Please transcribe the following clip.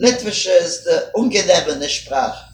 Litwische ist die ungenehmene Sprache.